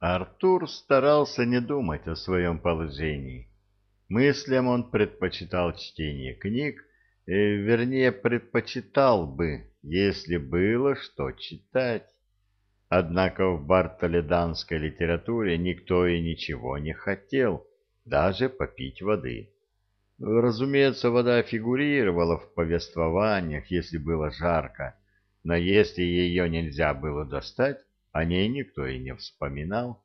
Артур старался не думать о своем положении. Мыслям он предпочитал чтение книг, э, вернее, предпочитал бы, если было что читать. Однако в бартоледанской литературе никто и ничего не хотел, даже попить воды. Разумеется, вода фигурировала в повествованиях, если было жарко, но если ее нельзя было достать, о ней никто и не вспоминал.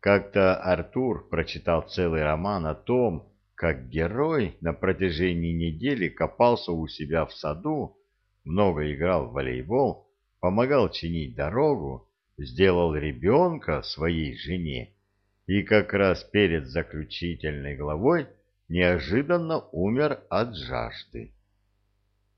Как-то Артур прочитал целый роман о том, как герой на протяжении недели копался у себя в саду, много играл в волейбол, помогал чинить дорогу, сделал ребенка своей жене и как раз перед заключительной главой неожиданно умер от жажды.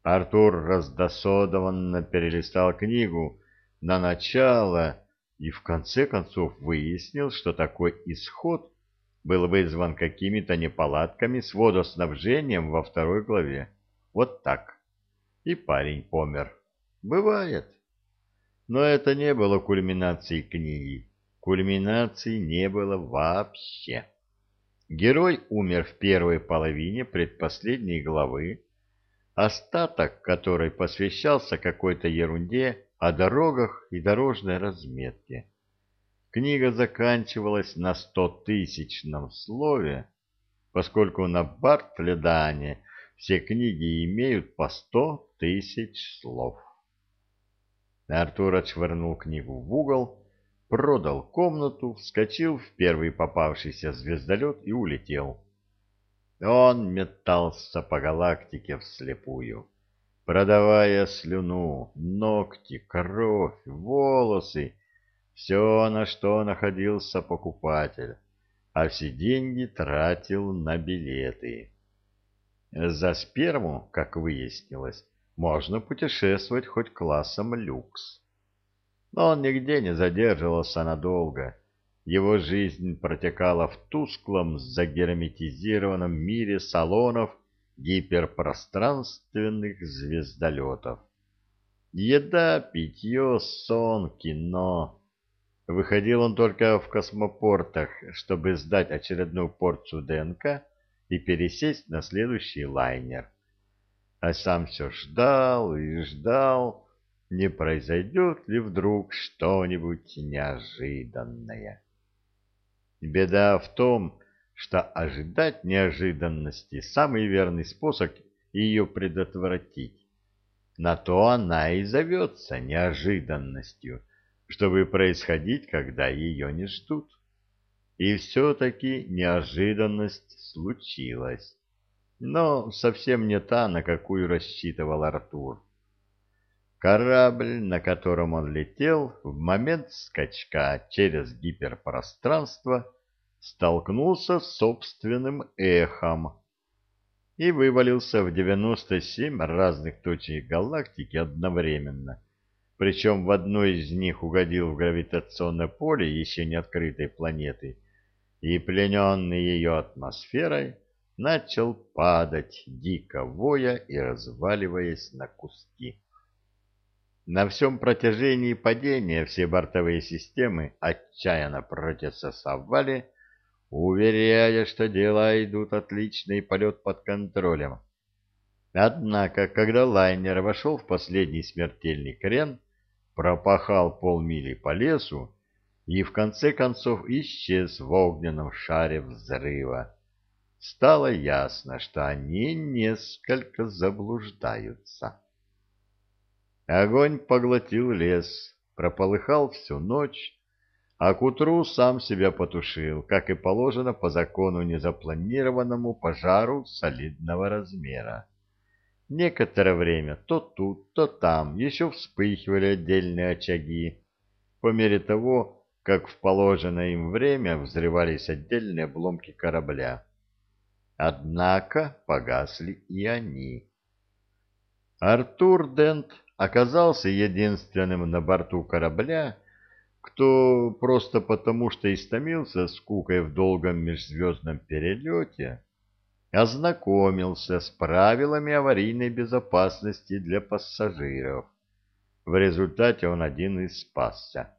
Артур раздосодованно перелистал книгу на начало и в конце концов выяснил, что такой исход был вызван какими-то неполадками с водоснабжением во второй главе. Вот так. И парень помер. Бывает. Но это не было кульминацией книги. Кульминации не было вообще. Герой умер в первой половине предпоследней главы, остаток которой посвящался какой-то ерунде о дорогах и дорожной разметке. Книга заканчивалась на стотысячном слове, поскольку на Бартледане все книги имеют по сто тысяч слов. Артур отшвырнул книгу в угол, продал комнату, вскочил в первый попавшийся звездолет и улетел. Он метался по галактике вслепую продавая слюну, ногти, кровь, волосы, все, на что находился покупатель, а все деньги тратил на билеты. За сперму, как выяснилось, можно путешествовать хоть классом люкс. Но он нигде не задерживался надолго. Его жизнь протекала в тусклом, загерметизированном мире салонов гиперпространственных звездолетов. Еда, питье, сон, кино. Выходил он только в космопортах, чтобы сдать очередную порцию ДНК и пересесть на следующий лайнер. А сам все ждал и ждал, не произойдет ли вдруг что-нибудь неожиданное. Беда в том, что ожидать неожиданности – самый верный способ ее предотвратить. На то она и зовется неожиданностью, чтобы происходить, когда ее не ждут. И все-таки неожиданность случилась, но совсем не та, на какую рассчитывал Артур. Корабль, на котором он летел, в момент скачка через гиперпространство – столкнулся с собственным эхом и вывалился в 97 разных точек галактики одновременно. Причем в одной из них угодил в гравитационное поле еще не открытой планеты и, плененный ее атмосферой, начал падать, дико воя и разваливаясь на куски. На всем протяжении падения все бортовые системы отчаянно протестовали, уверяя, что дела идут отлично и полет под контролем. Однако, когда лайнер вошел в последний смертельный крен, пропахал полмили по лесу и в конце концов исчез в огненном шаре взрыва, стало ясно, что они несколько заблуждаются. Огонь поглотил лес, прополыхал всю ночь, а к утру сам себя потушил, как и положено по закону незапланированному пожару солидного размера. Некоторое время то тут, то там еще вспыхивали отдельные очаги, по мере того, как в положенное им время взрывались отдельные обломки корабля. Однако погасли и они. Артур Дент оказался единственным на борту корабля, кто просто потому, что истомился скукой в долгом межзвездном перелете, ознакомился с правилами аварийной безопасности для пассажиров. В результате он один и спасся.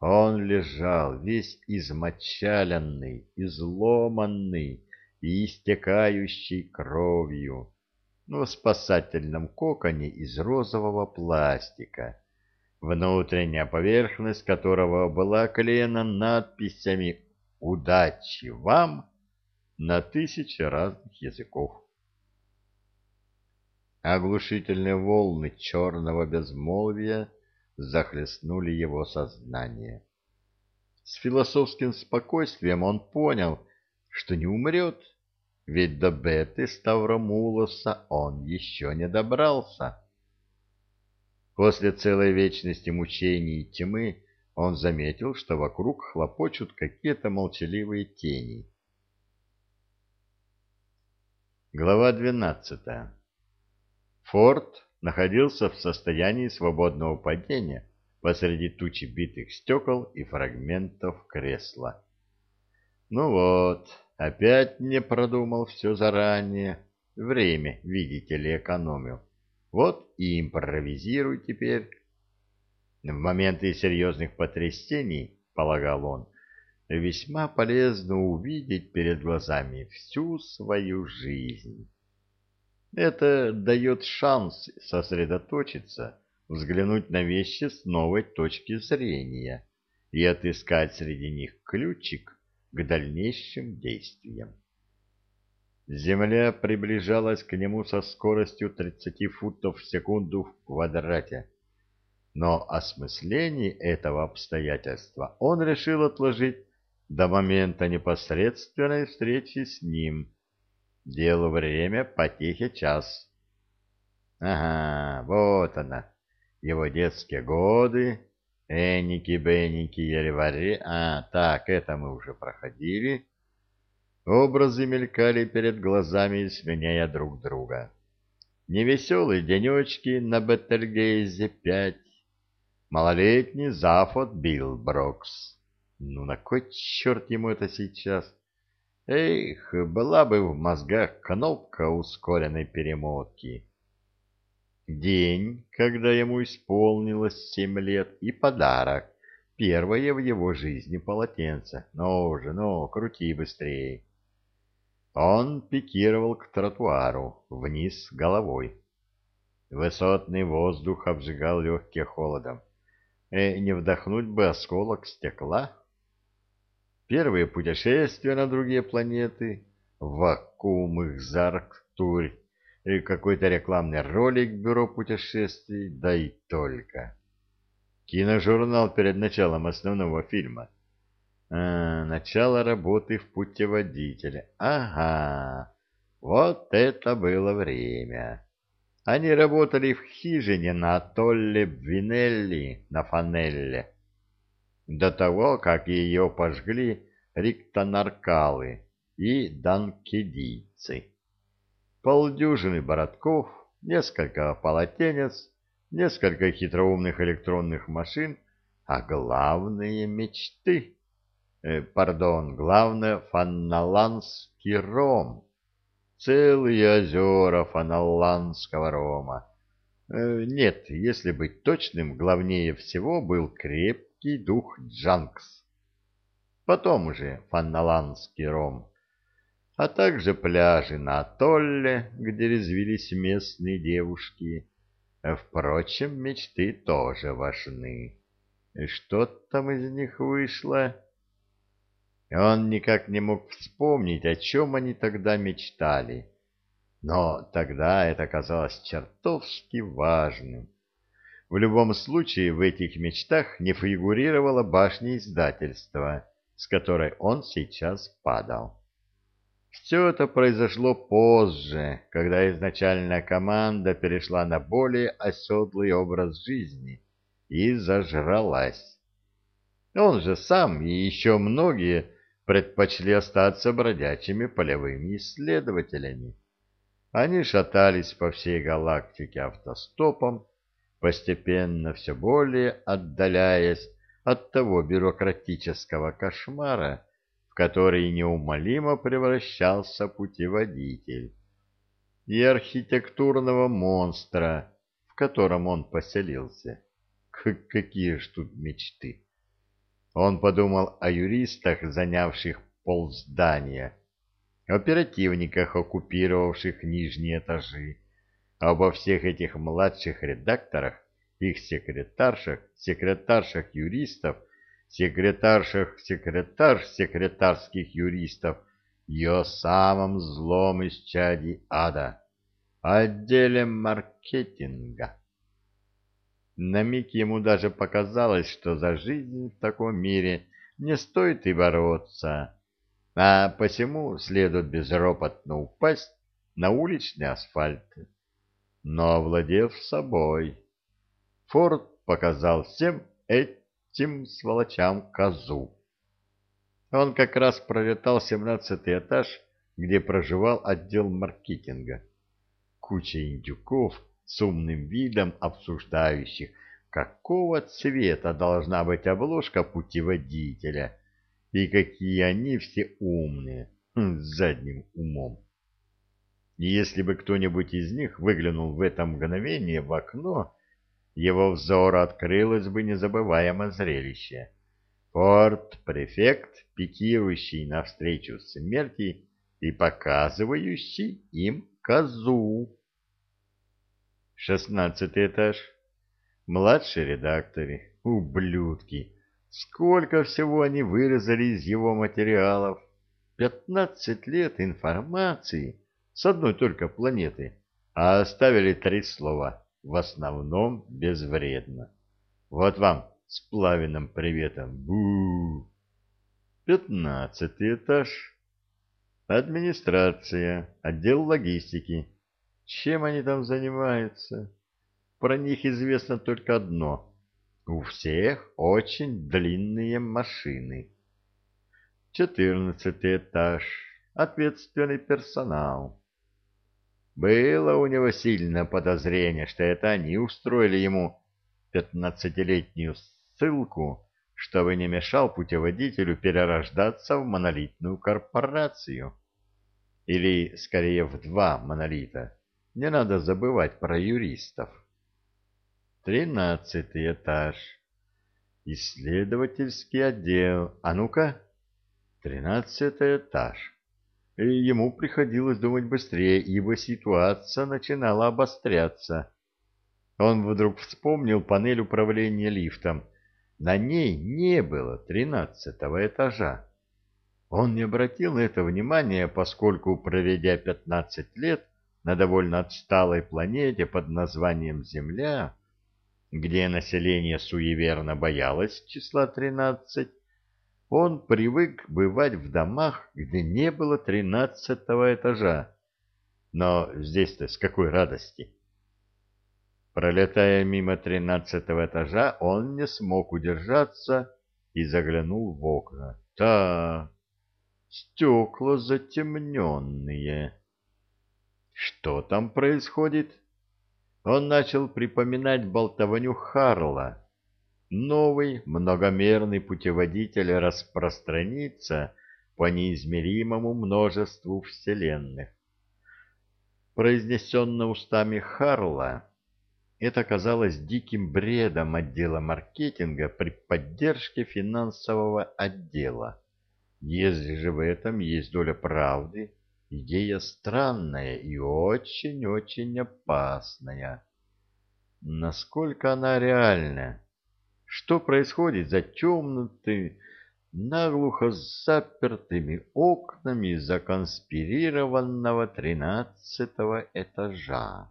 Он лежал весь измочаленный, изломанный и истекающий кровью, в спасательном коконе из розового пластика, внутренняя поверхность которого была оклеена надписями «Удачи вам!» на тысячи разных языков. Оглушительные волны черного безмолвия захлестнули его сознание. С философским спокойствием он понял, что не умрет, ведь до Беты Ставромулоса он еще не добрался. После целой вечности мучений и тьмы он заметил, что вокруг хлопочут какие-то молчаливые тени. Глава двенадцатая. Форд находился в состоянии свободного падения посреди тучи битых стекол и фрагментов кресла. Ну вот, опять не продумал все заранее. Время, видите ли, экономил. Вот и импровизируй теперь. В моменты серьезных потрясений, полагал он, весьма полезно увидеть перед глазами всю свою жизнь. Это дает шанс сосредоточиться, взглянуть на вещи с новой точки зрения и отыскать среди них ключик к дальнейшим действиям. Земля приближалась к нему со скоростью 30 футов в секунду в квадрате. Но осмысление этого обстоятельства он решил отложить до момента непосредственной встречи с ним – Дело время, потехе час. Ага, вот она, его детские годы, Энники-бенники, еле А, так, это мы уже проходили. Образы мелькали перед глазами, сменяя друг друга. Невеселые денечки на Бетельгейзе пять. Малолетний Зафот Билброкс. Ну на кой черт ему это сейчас? Эх, была бы в мозгах кнопка ускоренной перемотки. День, когда ему исполнилось семь лет, и подарок, первое в его жизни полотенце. Ну уже, ну, крути быстрее. Он пикировал к тротуару, вниз головой. Высотный воздух обжигал легкие холодом. Э, не вдохнуть бы осколок стекла? Первые путешествия на другие планеты, вакуум их зарктурь, и какой-то рекламный ролик бюро путешествий, да и только. Киножурнал перед началом основного фильма. А, начало работы в путеводителе. Ага, вот это было время. Они работали в хижине на атолле Винелли на Фанелле до того, как ее пожгли риктонаркалы и данкедийцы. Полдюжины бородков, несколько полотенец, несколько хитроумных электронных машин, а главные мечты. Э, пардон, главное фанналанский ром. Целые озера фаналанского рома. Э, нет, если быть точным, главнее всего был креп крепкий дух Джанкс. Потом уже фанналандский ром, а также пляжи на атолле, где резвились местные девушки. Впрочем, мечты тоже важны. Что там из них вышло? Он никак не мог вспомнить, о чем они тогда мечтали. Но тогда это казалось чертовски важным. В любом случае в этих мечтах не фигурировала башня издательства, с которой он сейчас падал. Все это произошло позже, когда изначальная команда перешла на более оседлый образ жизни и зажралась. Он же сам и еще многие предпочли остаться бродячими полевыми исследователями. Они шатались по всей галактике автостопом, постепенно все более отдаляясь от того бюрократического кошмара, в который неумолимо превращался путеводитель, и архитектурного монстра, в котором он поселился. К какие ж тут мечты! Он подумал о юристах, занявших полздания, оперативниках, оккупировавших нижние этажи, обо всех этих младших редакторах, их секретаршах, секретаршах юристов, секретаршах секретарш секретарских юристов о самом злом из чади ада, отделе маркетинга. На миг ему даже показалось, что за жизнь в таком мире не стоит и бороться, а посему следует безропотно упасть на уличный асфальт. Но овладев собой, Форд показал всем этим сволочам козу. Он как раз пролетал семнадцатый этаж, где проживал отдел маркетинга. Куча индюков с умным видом обсуждающих, какого цвета должна быть обложка путеводителя и какие они все умные, хм, с задним умом. И если бы кто-нибудь из них выглянул в это мгновение в окно, его взору открылось бы незабываемое зрелище. Порт-префект, пикирующий навстречу смерти и показывающий им козу. Шестнадцатый этаж. Младшие редакторы. Ублюдки. Сколько всего они вырезали из его материалов. Пятнадцать лет информации с одной только планеты, а оставили три слова. В основном безвредно. Вот вам с плавиным приветом. Бу! Пятнадцатый этаж. Администрация, отдел логистики. Чем они там занимаются? Про них известно только одно. У всех очень длинные машины. Четырнадцатый этаж. Ответственный персонал. Было у него сильное подозрение, что это они устроили ему пятнадцатилетнюю ссылку, чтобы не мешал путеводителю перерождаться в монолитную корпорацию. Или, скорее, в два монолита не надо забывать про юристов. Тринадцатый этаж. Исследовательский отдел. А ну-ка. Тринадцатый этаж. И ему приходилось думать быстрее, ибо ситуация начинала обостряться. Он вдруг вспомнил панель управления лифтом. На ней не было тринадцатого этажа. Он не обратил на это внимания, поскольку, проведя пятнадцать лет, на довольно отсталой планете под названием Земля, где население суеверно боялось числа 13, он привык бывать в домах, где не было тринадцатого этажа. Но здесь-то с какой радости! Пролетая мимо тринадцатого этажа, он не смог удержаться и заглянул в окна. Так, стекла затемненные. Что там происходит? Он начал припоминать болтовню Харла. Новый многомерный путеводитель распространится по неизмеримому множеству вселенных. Произнесенно устами Харла, это казалось диким бредом отдела маркетинга при поддержке финансового отдела. Если же в этом есть доля правды, Идея странная и очень-очень опасная. Насколько она реальна? Что происходит за темными, наглухо запертыми окнами законспирированного тринадцатого этажа?